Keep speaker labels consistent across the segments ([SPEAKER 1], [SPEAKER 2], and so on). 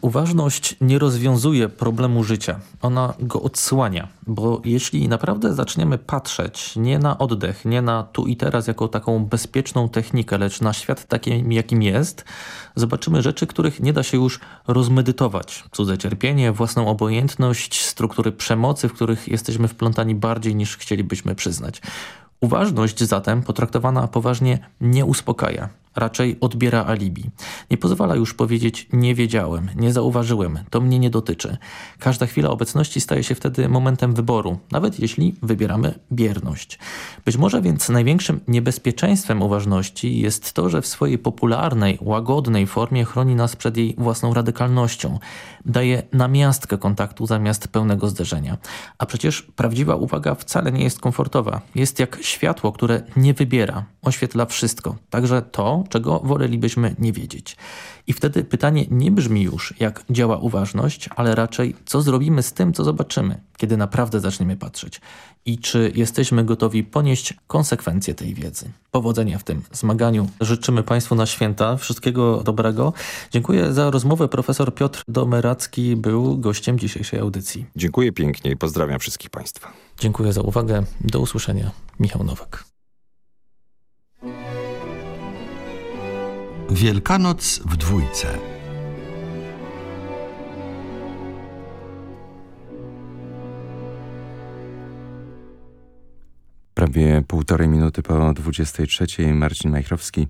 [SPEAKER 1] Uważność nie rozwiązuje problemu życia, ona go odsłania, bo jeśli naprawdę zaczniemy patrzeć nie na oddech, nie na tu i teraz jako taką bezpieczną technikę, lecz na świat takim jakim jest, zobaczymy rzeczy, których nie da się już rozmedytować. Cudze cierpienie, własną obojętność, struktury przemocy, w których jesteśmy wplątani bardziej niż chcielibyśmy przyznać. Uważność zatem, potraktowana poważnie, nie uspokaja raczej odbiera alibi. Nie pozwala już powiedzieć nie wiedziałem, nie zauważyłem, to mnie nie dotyczy. Każda chwila obecności staje się wtedy momentem wyboru, nawet jeśli wybieramy bierność. Być może więc największym niebezpieczeństwem uważności jest to, że w swojej popularnej, łagodnej formie chroni nas przed jej własną radykalnością. Daje namiastkę kontaktu zamiast pełnego zderzenia. A przecież prawdziwa uwaga wcale nie jest komfortowa. Jest jak światło, które nie wybiera, oświetla wszystko, także to, czego wolelibyśmy nie wiedzieć. I wtedy pytanie nie brzmi już, jak działa uważność, ale raczej, co zrobimy z tym, co zobaczymy, kiedy naprawdę zaczniemy patrzeć. I czy jesteśmy gotowi ponieść konsekwencje tej wiedzy. Powodzenia w tym zmaganiu. Życzymy Państwu na święta wszystkiego dobrego. Dziękuję za rozmowę. Profesor Piotr Domeracki był gościem dzisiejszej audycji.
[SPEAKER 2] Dziękuję pięknie i pozdrawiam wszystkich Państwa.
[SPEAKER 1] Dziękuję za uwagę. Do usłyszenia. Michał Nowak.
[SPEAKER 3] Wielkanoc w dwójce.
[SPEAKER 2] Prawie półtorej minuty po 23. Marcin Majchrowski.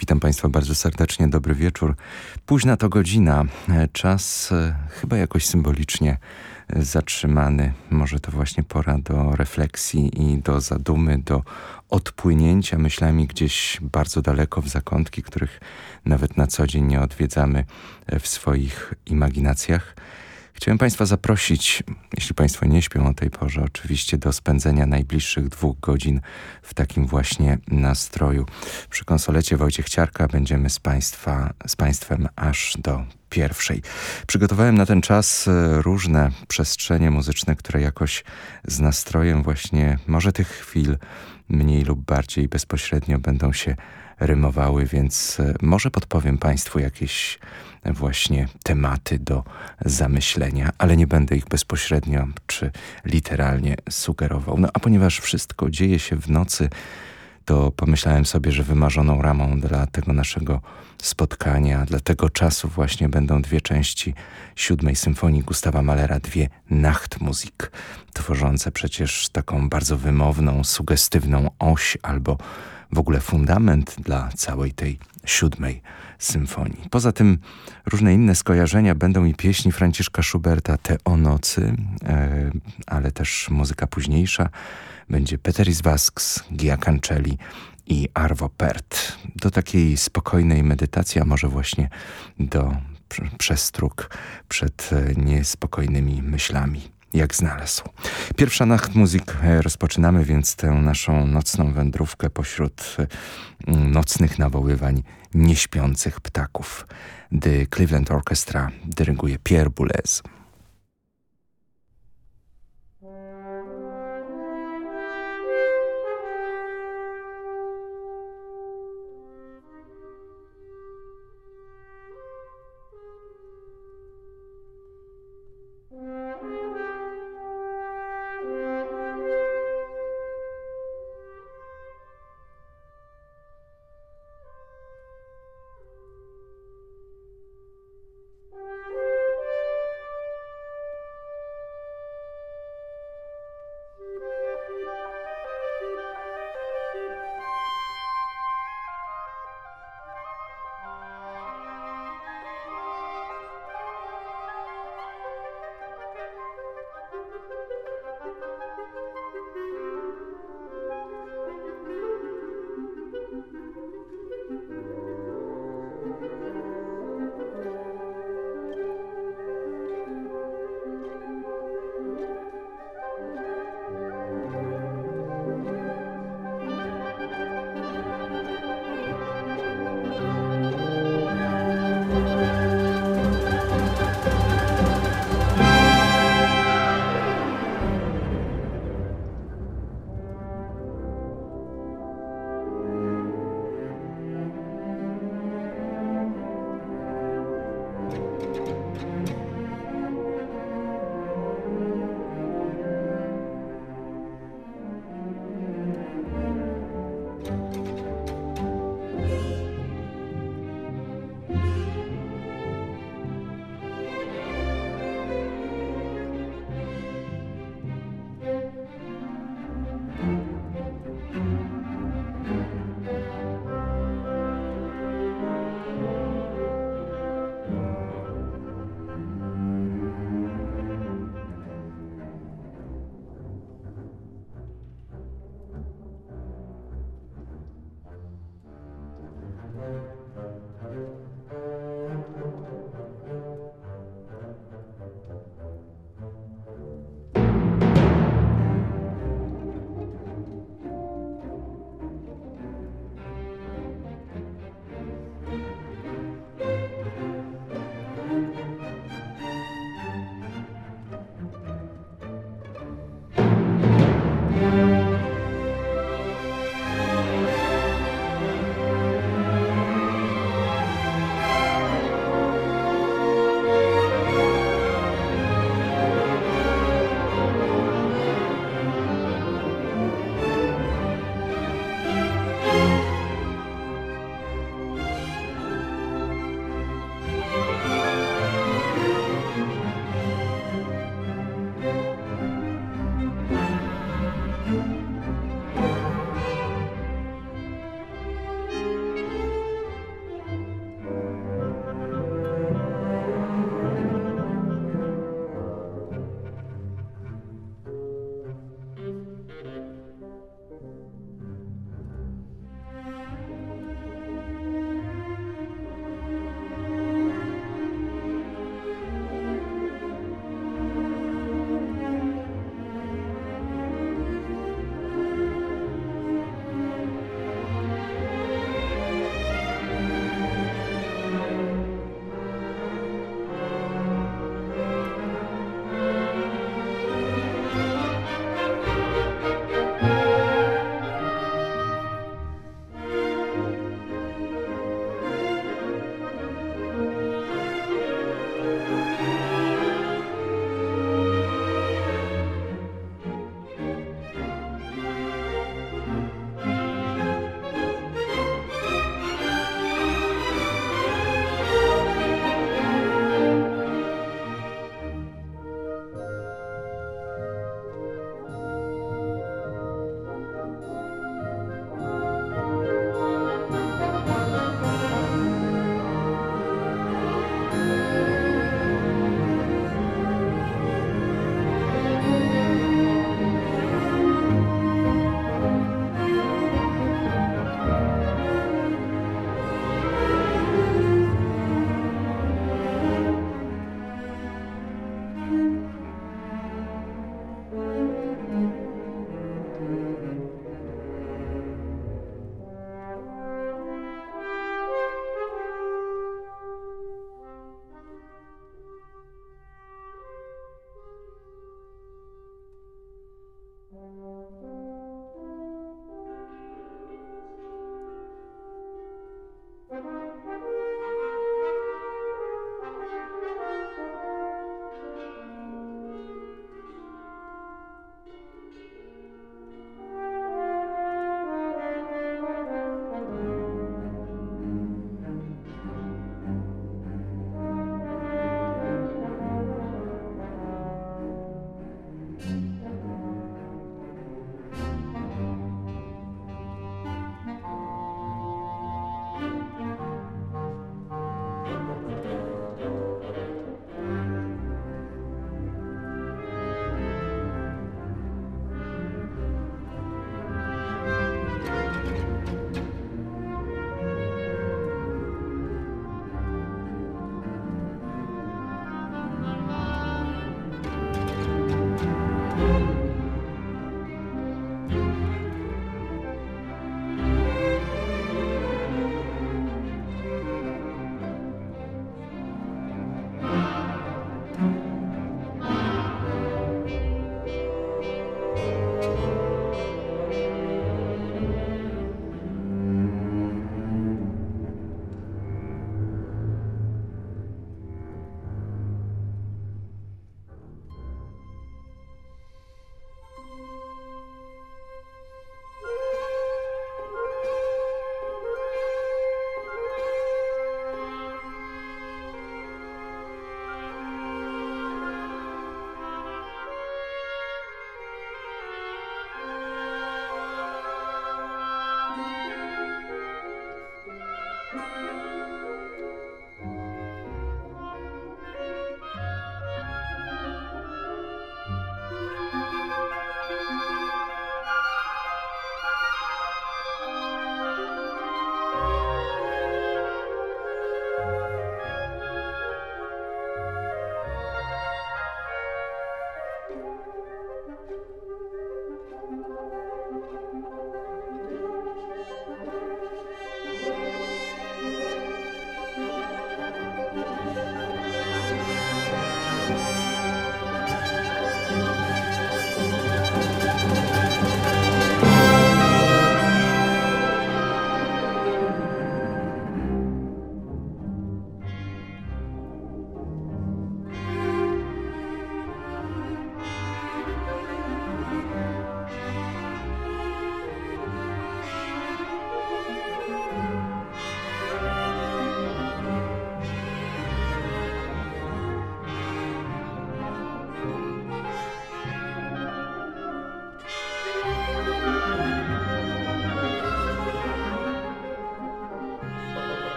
[SPEAKER 2] Witam Państwa bardzo serdecznie, dobry wieczór. Późna to godzina, czas e, chyba jakoś symbolicznie zatrzymany. Może to właśnie pora do refleksji i do zadumy, do odpłynięcia myślami gdzieś bardzo daleko w zakątki, których nawet na co dzień nie odwiedzamy w swoich imaginacjach. Chciałem Państwa zaprosić, jeśli Państwo nie śpią o tej porze, oczywiście do spędzenia najbliższych dwóch godzin w takim właśnie nastroju. Przy konsolecie Wojciech Ciarka będziemy z, państwa, z Państwem aż do pierwszej. Przygotowałem na ten czas e, różne przestrzenie muzyczne, które jakoś z nastrojem właśnie może tych chwil mniej lub bardziej bezpośrednio będą się rymowały, więc e, może podpowiem Państwu jakieś właśnie tematy do zamyślenia, ale nie będę ich bezpośrednio czy literalnie sugerował. No a ponieważ wszystko dzieje się w nocy, to pomyślałem sobie, że wymarzoną ramą dla tego naszego spotkania, dla tego czasu właśnie będą dwie części siódmej symfonii Gustawa Malera, dwie Nachtmusik, tworzące przecież taką bardzo wymowną, sugestywną oś albo w ogóle fundament dla całej tej siódmej symfonii. Poza tym różne inne skojarzenia będą i pieśni Franciszka Schuberta, te o nocy, e, ale też muzyka późniejsza. Będzie Peteris Vasks, Gia Cancelli i Arvo Pärt. Do takiej spokojnej medytacji, a może właśnie do przestróg przed e, niespokojnymi myślami jak znalazł. Pierwsza Nachtmuzik e, rozpoczynamy więc tę naszą nocną wędrówkę pośród e, nocnych nawoływań nieśpiących ptaków. The Cleveland Orchestra dyryguje Pierre Boulez.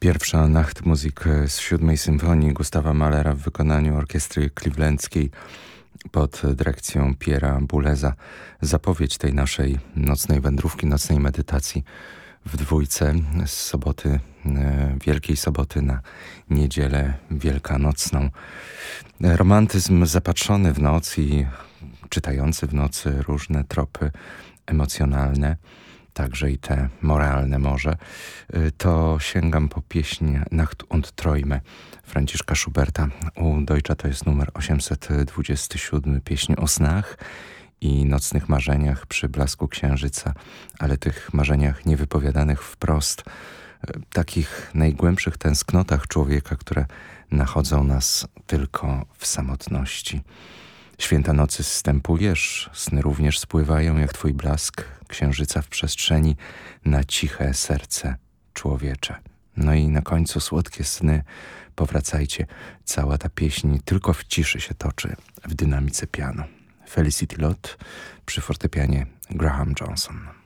[SPEAKER 2] Pierwsza Nachtmusik z siódmej symfonii Gustawa Mahlera w wykonaniu orkiestry clevelandzkiej pod dyrekcją Piera Buleza. Zapowiedź tej naszej nocnej wędrówki, nocnej medytacji w dwójce z soboty, e, Wielkiej Soboty na niedzielę wielkanocną. Romantyzm zapatrzony w noc i czytający w nocy różne tropy emocjonalne także i te moralne może, y, to sięgam po pieśń Nacht und Träume Franciszka Schuberta. U Deutscha to jest numer 827, pieśń o snach i nocnych marzeniach przy blasku księżyca, ale tych marzeniach niewypowiadanych wprost, y, takich najgłębszych tęsknotach człowieka, które nachodzą nas tylko w samotności. Święta nocy zstępujesz, sny również spływają jak twój blask księżyca w przestrzeni na ciche serce człowiecze. No i na końcu słodkie sny, powracajcie, cała ta pieśń tylko w ciszy się toczy, w dynamice piano. Felicity Lott przy fortepianie Graham Johnson.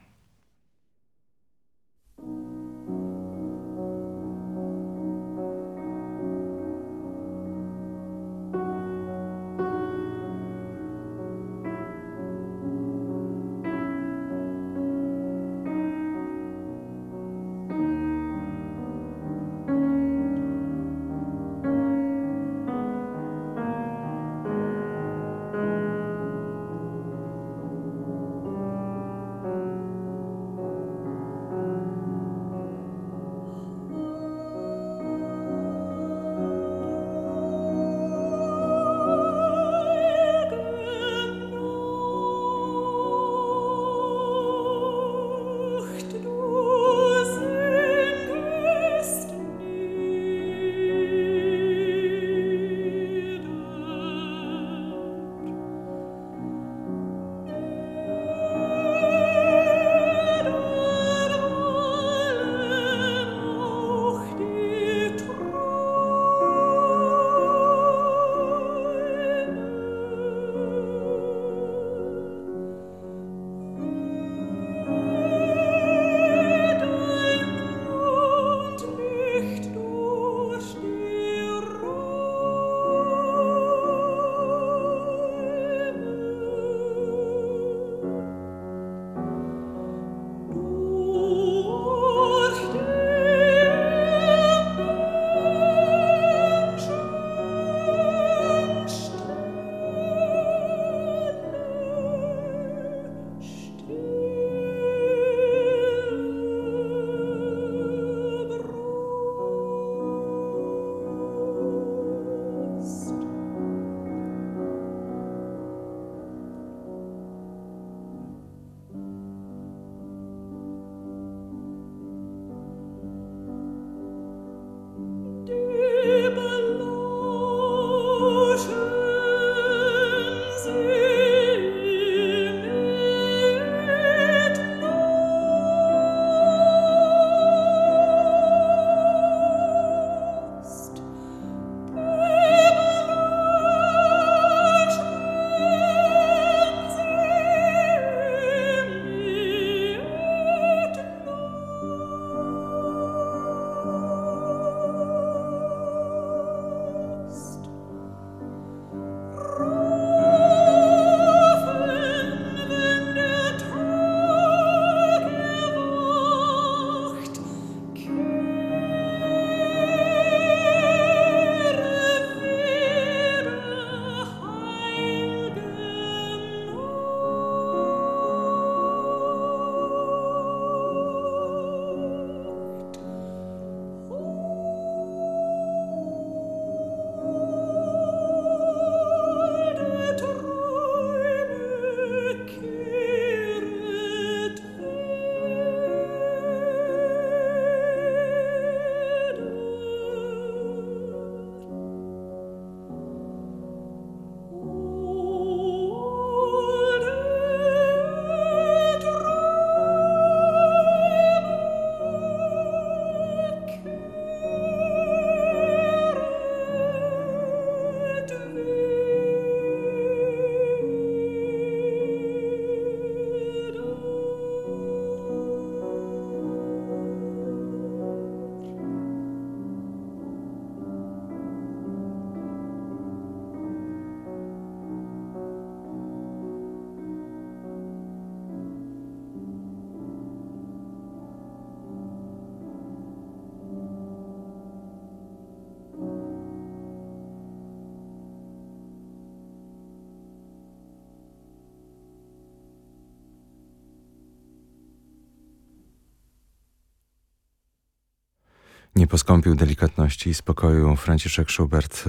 [SPEAKER 2] Nie poskąpił delikatności i spokoju Franciszek Schubert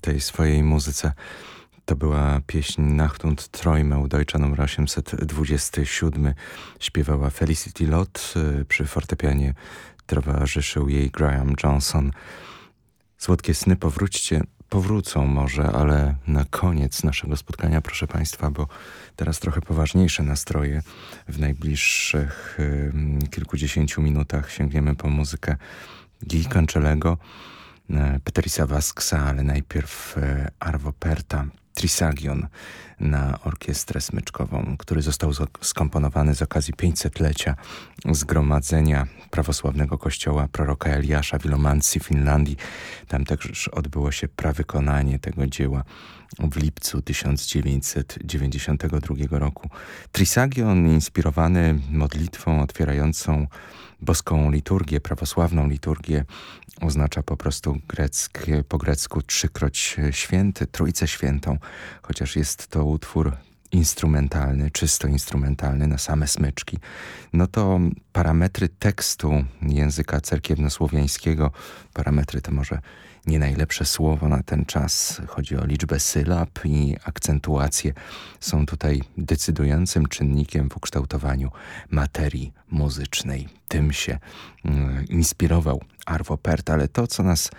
[SPEAKER 2] tej swojej muzyce. To była pieśń Nachtund Träume Deutsche nr 827. Śpiewała Felicity Lott. Przy fortepianie towarzyszył jej Graham Johnson. Słodkie sny powróćcie, powrócą może, ale na koniec naszego spotkania, proszę Państwa, bo teraz trochę poważniejsze nastroje. W najbliższych y, kilkudziesięciu minutach sięgniemy po muzykę Guy Cancelego, y, Peterisa Vasksa, ale najpierw y, Arvo Perta, Trisagion na orkiestrę smyczkową, który został skomponowany z okazji 500-lecia zgromadzenia prawosławnego kościoła proroka Eliasza w Ilomancji, Finlandii. Tam też odbyło się prawykonanie tego dzieła w lipcu 1992 roku. Trisagion inspirowany modlitwą otwierającą boską liturgię, prawosławną liturgię, oznacza po prostu greckie, po grecku trzykroć święty, trójcę świętą, chociaż jest to utwór instrumentalny, czysto instrumentalny, na same smyczki, no to parametry tekstu języka cerkiewnosłowiańskiego, parametry to może nie najlepsze słowo na ten czas. Chodzi o liczbę sylab i akcentuacje są tutaj decydującym czynnikiem w ukształtowaniu materii muzycznej. Tym się mm, inspirował Arvo Pärt, ale to, co nas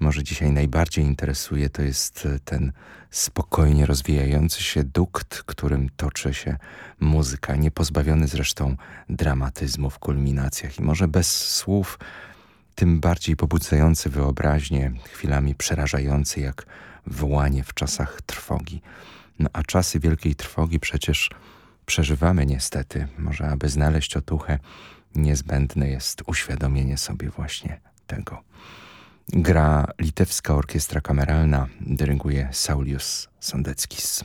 [SPEAKER 2] może dzisiaj najbardziej interesuje, to jest ten spokojnie rozwijający się dukt, którym toczy się muzyka, niepozbawiony zresztą dramatyzmu w kulminacjach i może bez słów tym bardziej pobudzający wyobraźnię, chwilami przerażający jak wołanie w czasach trwogi. No a czasy wielkiej trwogi przecież przeżywamy niestety. Może aby znaleźć otuchę, niezbędne jest uświadomienie sobie właśnie tego. Gra litewska orkiestra kameralna, dyryguje Saulius Sondeckis.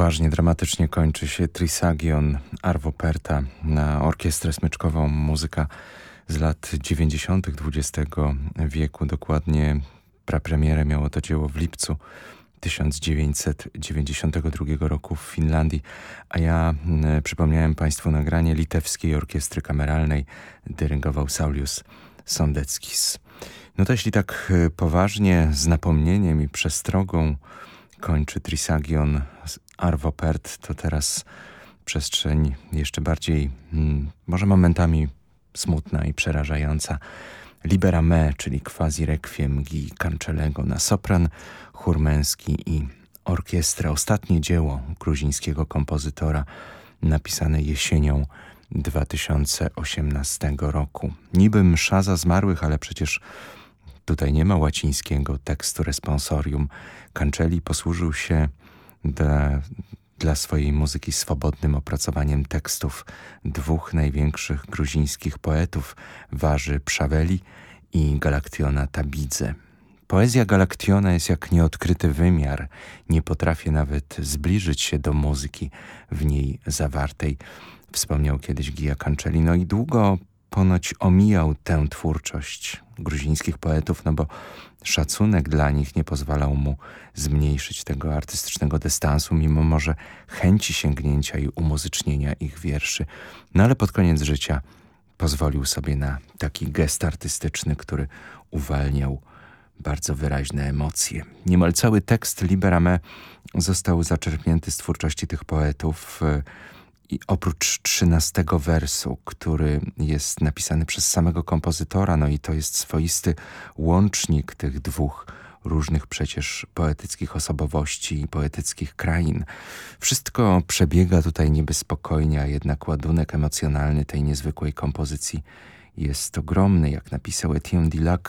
[SPEAKER 2] Poważnie, dramatycznie kończy się Trisagion Arvo Perta na orkiestrę smyczkową. Muzyka z lat 90. XX wieku. Dokładnie prapremierę miało to dzieło w lipcu 1992 roku w Finlandii, a ja przypomniałem Państwu nagranie litewskiej orkiestry kameralnej dyrygował Saulius Sondeckis. No to jeśli tak y, poważnie, z napomnieniem i przestrogą kończy Trisagion Arvo Pärt, to teraz przestrzeń jeszcze bardziej, hmm, może momentami smutna i przerażająca. Libera Me, czyli quasi requiem Gi Cancelego na sopran, chór męski i orkiestra. Ostatnie dzieło gruzińskiego kompozytora napisane jesienią 2018 roku. Niby msza za zmarłych, ale przecież tutaj nie ma łacińskiego tekstu responsorium. Cancelli posłużył się dla, dla swojej muzyki swobodnym opracowaniem tekstów dwóch największych gruzińskich poetów, Warzy Przaweli i Galaktiona Tabidze. Poezja Galaktiona jest jak nieodkryty wymiar, nie potrafię nawet zbliżyć się do muzyki w niej zawartej. Wspomniał kiedyś Gija Cancelli, no i długo ponoć omijał tę twórczość gruzińskich poetów, no bo szacunek dla nich nie pozwalał mu zmniejszyć tego artystycznego dystansu, mimo może chęci sięgnięcia i umuzycznienia ich wierszy. No ale pod koniec życia pozwolił sobie na taki gest artystyczny, który uwalniał bardzo wyraźne emocje. Niemal cały tekst Liberame został zaczerpnięty z twórczości tych poetów i oprócz trzynastego wersu, który jest napisany przez samego kompozytora, no i to jest swoisty łącznik tych dwóch różnych przecież poetyckich osobowości i poetyckich krain. Wszystko przebiega tutaj niby spokojnie, a jednak ładunek emocjonalny tej niezwykłej kompozycji jest ogromny. Jak napisał Etienne Dillac,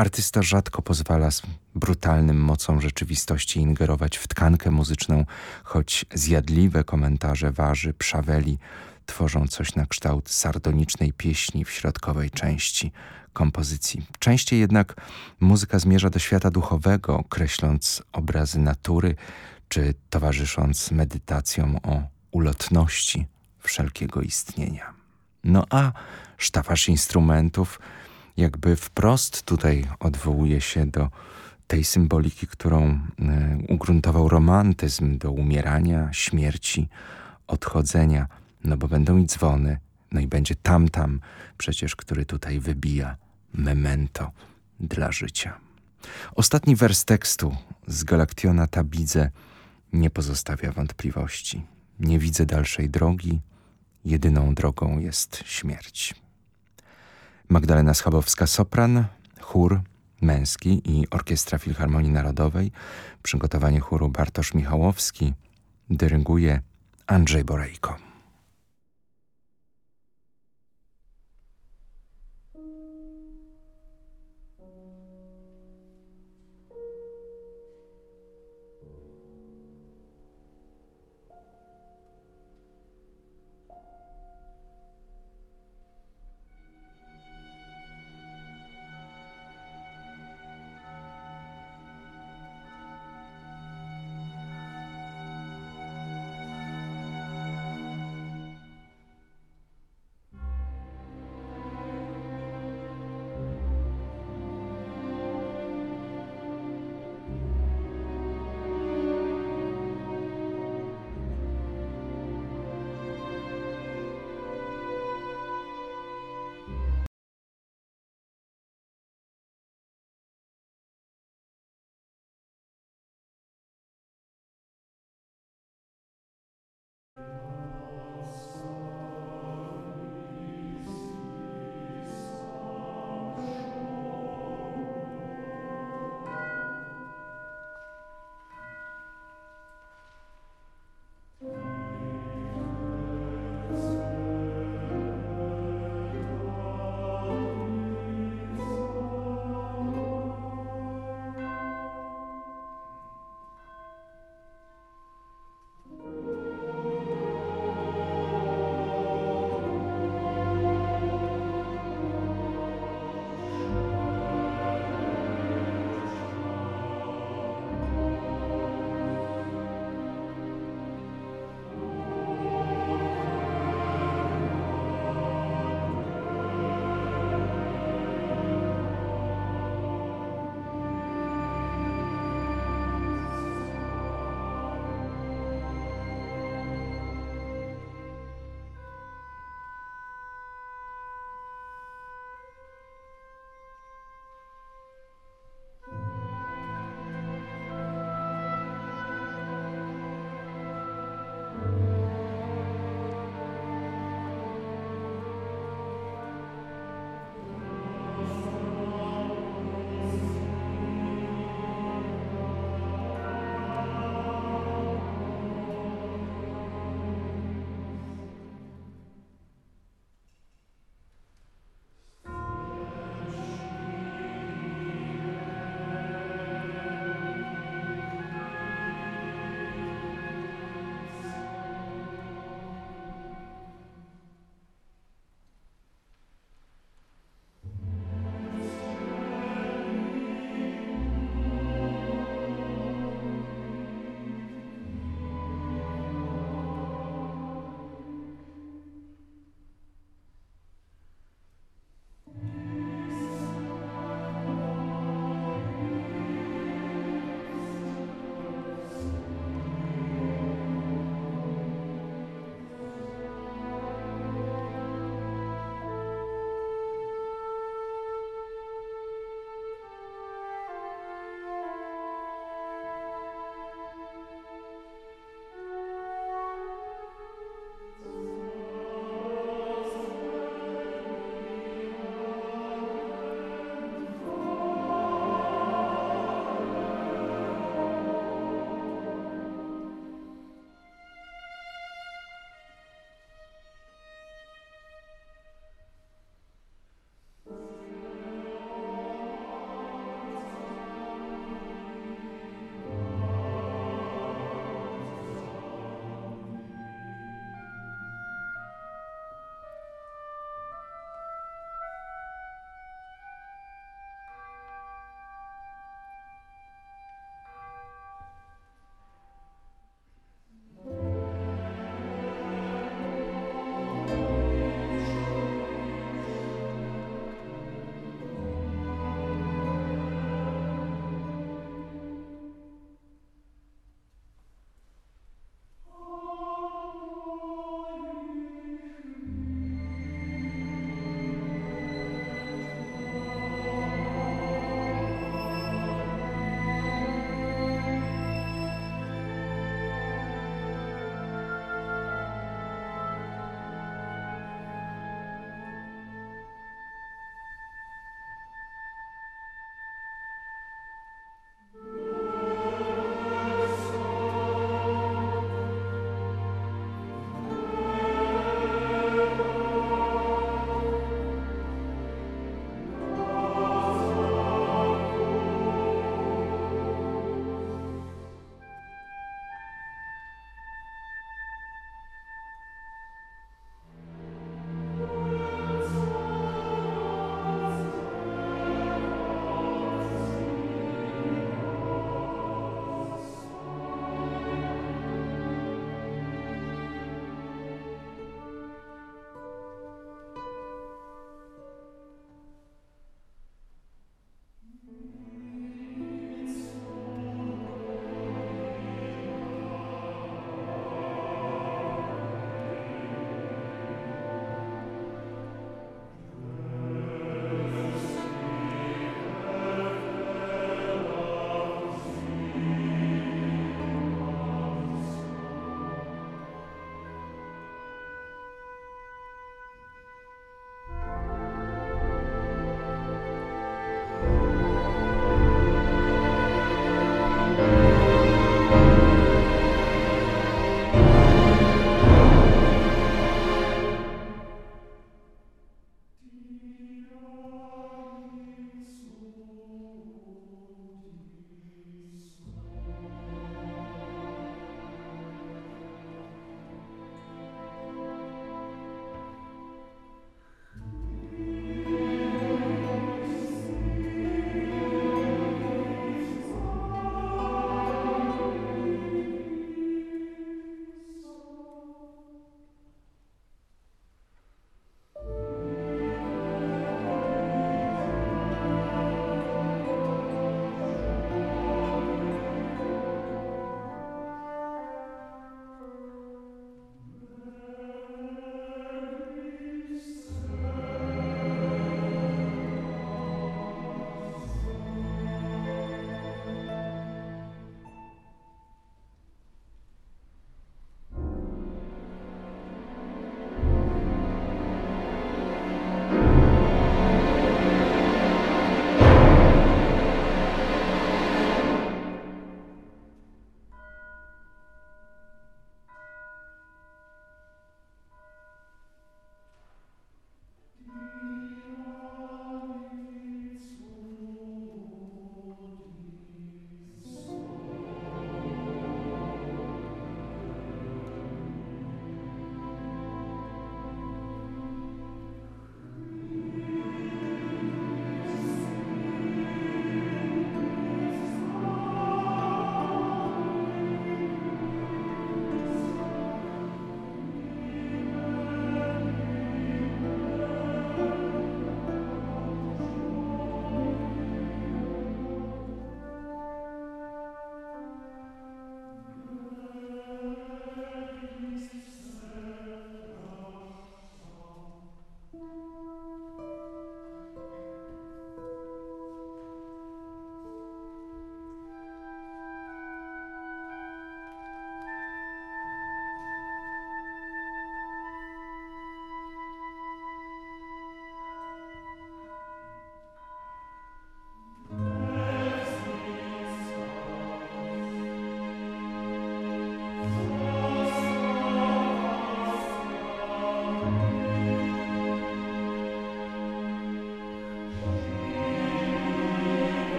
[SPEAKER 2] artysta rzadko pozwala brutalnym mocą rzeczywistości ingerować w tkankę muzyczną, choć zjadliwe komentarze Warzy, Przaweli tworzą coś na kształt sardonicznej pieśni w środkowej części kompozycji. Częściej jednak muzyka zmierza do świata duchowego, kreśląc obrazy natury, czy towarzysząc medytacjom o ulotności wszelkiego istnienia. No a sztafasz instrumentów jakby wprost tutaj odwołuje się do tej symboliki, którą e, ugruntował romantyzm do umierania, śmierci, odchodzenia, no bo będą i dzwony, no i będzie tamtam przecież, który tutaj wybija memento dla życia. Ostatni wers tekstu z Galaktiona Tabidze nie pozostawia wątpliwości. Nie widzę dalszej drogi, jedyną drogą jest śmierć. Magdalena Schabowska-Sopran, chór męski i Orkiestra Filharmonii Narodowej, przygotowanie chóru Bartosz Michałowski, dyryguje Andrzej Borejko.